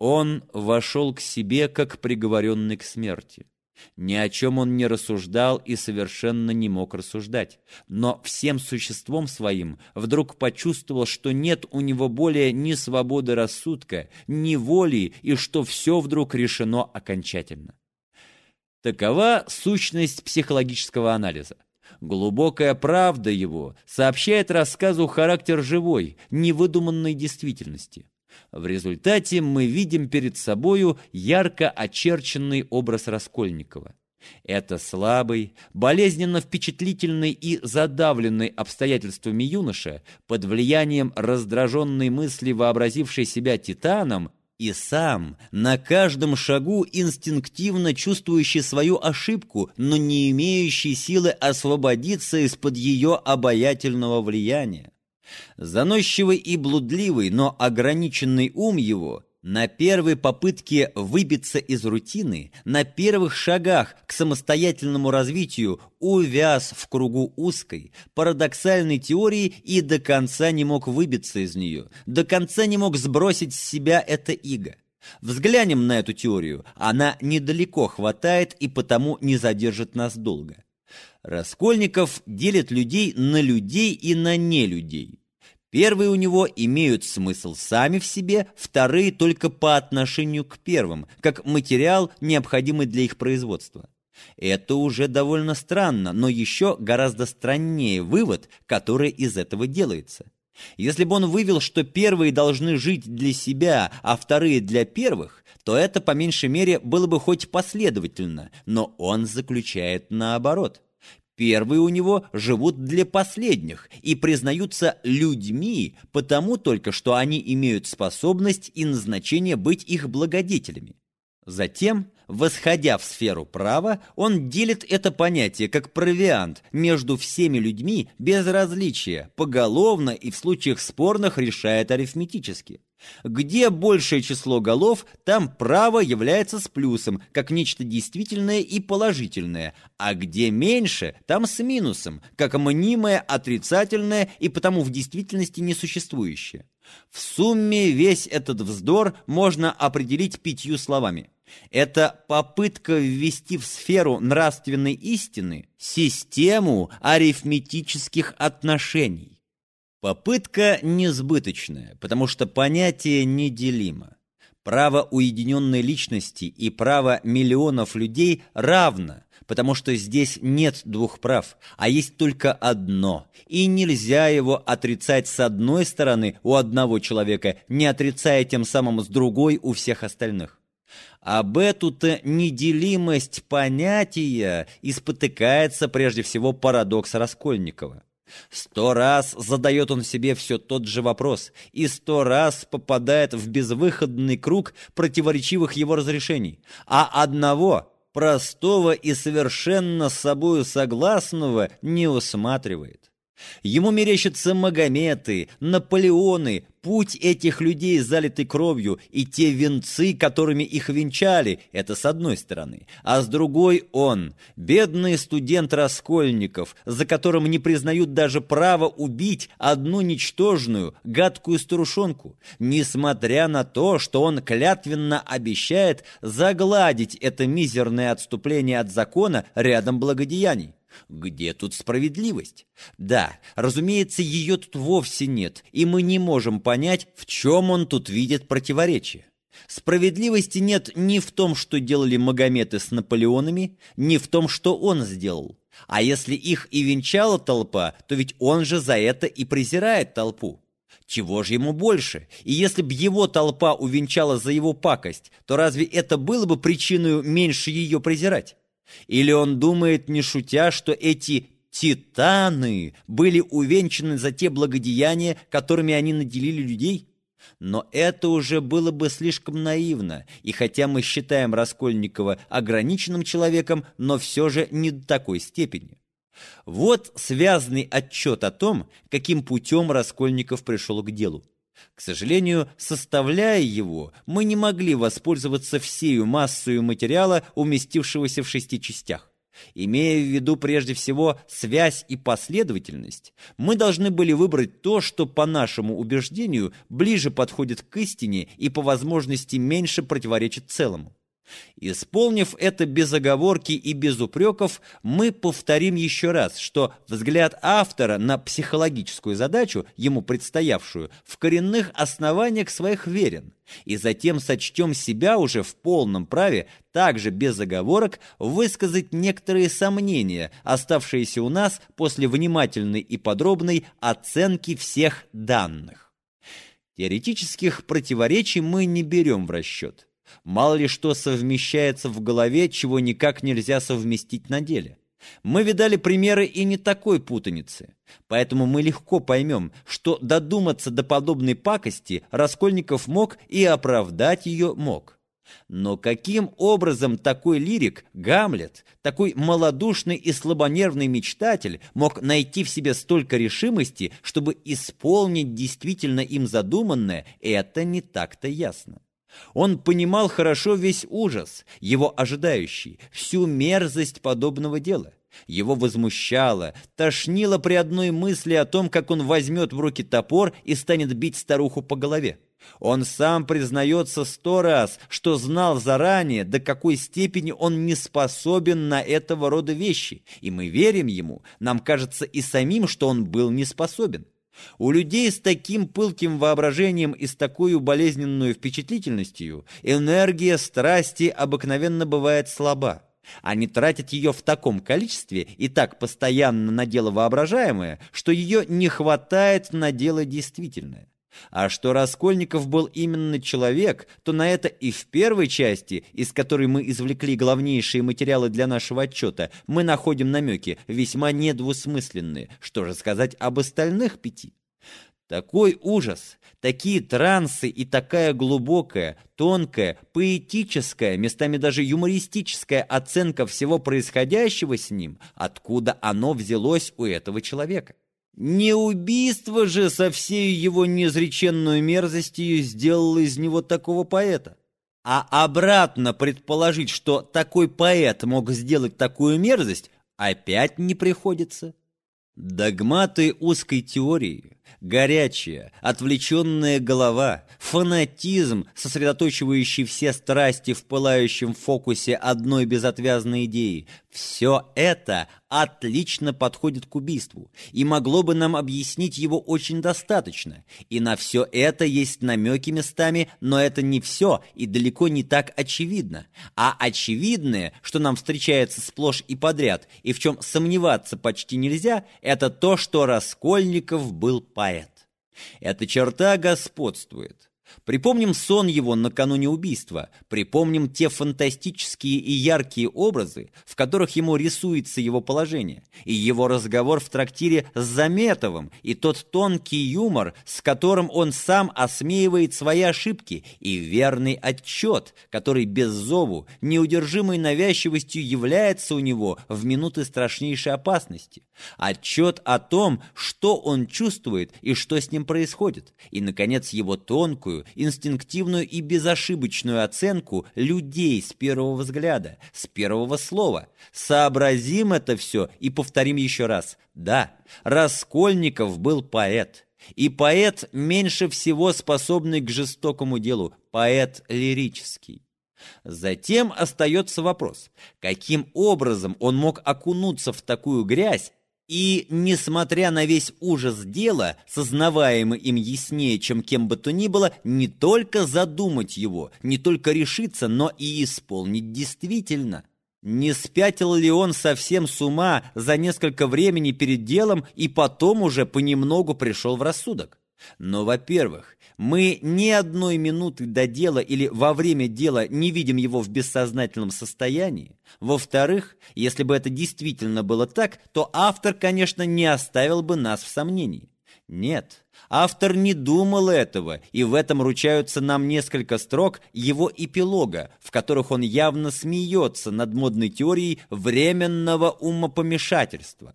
Он вошел к себе, как приговоренный к смерти. Ни о чем он не рассуждал и совершенно не мог рассуждать, но всем существом своим вдруг почувствовал, что нет у него более ни свободы рассудка, ни воли, и что все вдруг решено окончательно. Такова сущность психологического анализа. Глубокая правда его сообщает рассказу характер живой, невыдуманной действительности. В результате мы видим перед собою ярко очерченный образ Раскольникова. Это слабый, болезненно впечатлительный и задавленный обстоятельствами юноша, под влиянием раздраженной мысли, вообразивший себя титаном, и сам, на каждом шагу инстинктивно чувствующий свою ошибку, но не имеющий силы освободиться из-под ее обаятельного влияния. Заносчивый и блудливый, но ограниченный ум его на первой попытке выбиться из рутины, на первых шагах к самостоятельному развитию увяз в кругу узкой, парадоксальной теории и до конца не мог выбиться из нее, до конца не мог сбросить с себя это иго. Взглянем на эту теорию, она недалеко хватает и потому не задержит нас долго. Раскольников делит людей на людей и на нелюдей. Первые у него имеют смысл сами в себе, вторые только по отношению к первым, как материал, необходимый для их производства. Это уже довольно странно, но еще гораздо страннее вывод, который из этого делается. Если бы он вывел, что первые должны жить для себя, а вторые для первых, то это по меньшей мере было бы хоть последовательно, но он заключает наоборот – Первые у него живут для последних и признаются людьми, потому только что они имеют способность и назначение быть их благодетелями. Затем, восходя в сферу права, он делит это понятие как провиант между всеми людьми без различия, поголовно и в случаях спорных решает арифметически. Где большее число голов, там право является с плюсом, как нечто действительное и положительное, а где меньше, там с минусом, как мнимое, отрицательное и потому в действительности несуществующее. В сумме весь этот вздор можно определить пятью словами. Это попытка ввести в сферу нравственной истины систему арифметических отношений. Попытка несбыточная, потому что понятие неделимо. Право уединенной личности и право миллионов людей равно, потому что здесь нет двух прав, а есть только одно, и нельзя его отрицать с одной стороны у одного человека, не отрицая тем самым с другой у всех остальных. Об эту-то неделимость понятия испотыкается прежде всего парадокс Раскольникова. Сто раз задает он себе все тот же вопрос и сто раз попадает в безвыходный круг противоречивых его разрешений, а одного, простого и совершенно с собою согласного, не усматривает. Ему мерещатся Магометы, Наполеоны, путь этих людей, залитый кровью, и те венцы, которыми их венчали, это с одной стороны. А с другой он, бедный студент Раскольников, за которым не признают даже право убить одну ничтожную, гадкую старушонку, несмотря на то, что он клятвенно обещает загладить это мизерное отступление от закона рядом благодеяний. Где тут справедливость? Да, разумеется, ее тут вовсе нет, и мы не можем понять, в чем он тут видит противоречие. Справедливости нет ни в том, что делали Магометы с Наполеонами, ни в том, что он сделал. А если их и венчала толпа, то ведь он же за это и презирает толпу. Чего же ему больше? И если б его толпа увенчала за его пакость, то разве это было бы причиной меньше ее презирать? Или он думает, не шутя, что эти титаны были увенчаны за те благодеяния, которыми они наделили людей? Но это уже было бы слишком наивно, и хотя мы считаем Раскольникова ограниченным человеком, но все же не до такой степени. Вот связанный отчет о том, каким путем Раскольников пришел к делу. К сожалению, составляя его, мы не могли воспользоваться всею массою материала, уместившегося в шести частях. Имея в виду прежде всего связь и последовательность, мы должны были выбрать то, что, по нашему убеждению, ближе подходит к истине и по возможности меньше противоречит целому. Исполнив это без оговорки и без упреков, мы повторим еще раз, что взгляд автора на психологическую задачу, ему предстоявшую, в коренных основаниях своих верен, и затем сочтем себя уже в полном праве, также без оговорок, высказать некоторые сомнения, оставшиеся у нас после внимательной и подробной оценки всех данных. Теоретических противоречий мы не берем в расчет. Мало ли что совмещается в голове, чего никак нельзя совместить на деле. Мы видали примеры и не такой путаницы. Поэтому мы легко поймем, что додуматься до подобной пакости Раскольников мог и оправдать ее мог. Но каким образом такой лирик, Гамлет, такой малодушный и слабонервный мечтатель мог найти в себе столько решимости, чтобы исполнить действительно им задуманное, это не так-то ясно. Он понимал хорошо весь ужас, его ожидающий, всю мерзость подобного дела. Его возмущало, тошнило при одной мысли о том, как он возьмет в руки топор и станет бить старуху по голове. Он сам признается сто раз, что знал заранее, до какой степени он не способен на этого рода вещи, и мы верим ему, нам кажется и самим, что он был не способен. У людей с таким пылким воображением и с такой болезненной впечатлительностью энергия страсти обыкновенно бывает слаба. Они тратят ее в таком количестве и так постоянно на дело воображаемое, что ее не хватает на дело действительное. А что Раскольников был именно человек, то на это и в первой части, из которой мы извлекли главнейшие материалы для нашего отчета, мы находим намеки, весьма недвусмысленные. Что же сказать об остальных пяти? Такой ужас, такие трансы и такая глубокая, тонкая, поэтическая, местами даже юмористическая оценка всего происходящего с ним, откуда оно взялось у этого человека. Не убийство же со всей его неизреченной мерзостью сделало из него такого поэта. А обратно предположить, что такой поэт мог сделать такую мерзость, опять не приходится. Догматы узкой теории, горячая, отвлеченная голова, фанатизм, сосредоточивающий все страсти в пылающем фокусе одной безотвязной идеи – все это отлично подходит к убийству и могло бы нам объяснить его очень достаточно. И на все это есть намеки местами, но это не все и далеко не так очевидно. А очевидное, что нам встречается сплошь и подряд, и в чем сомневаться почти нельзя, это то, что Раскольников был поэт. Эта черта господствует. Припомним сон его накануне убийства, припомним те фантастические и яркие образы, в которых ему рисуется его положение, и его разговор в трактире с Заметовым, и тот тонкий юмор, с которым он сам осмеивает свои ошибки, и верный отчет, который без зову, неудержимой навязчивостью является у него в минуты страшнейшей опасности. Отчет о том, что он чувствует и что с ним происходит, и, наконец, его тонкую, инстинктивную и безошибочную оценку людей с первого взгляда, с первого слова. Сообразим это все и повторим еще раз. Да, Раскольников был поэт. И поэт, меньше всего способный к жестокому делу, поэт лирический. Затем остается вопрос, каким образом он мог окунуться в такую грязь, и, несмотря на весь ужас дела, сознаваемый им яснее, чем кем бы то ни было, не только задумать его, не только решиться, но и исполнить действительно. Не спятил ли он совсем с ума за несколько времени перед делом и потом уже понемногу пришел в рассудок? Но, во-первых, мы ни одной минуты до дела или во время дела не видим его в бессознательном состоянии. Во-вторых, если бы это действительно было так, то автор, конечно, не оставил бы нас в сомнении. Нет, автор не думал этого, и в этом ручаются нам несколько строк его эпилога, в которых он явно смеется над модной теорией временного умопомешательства.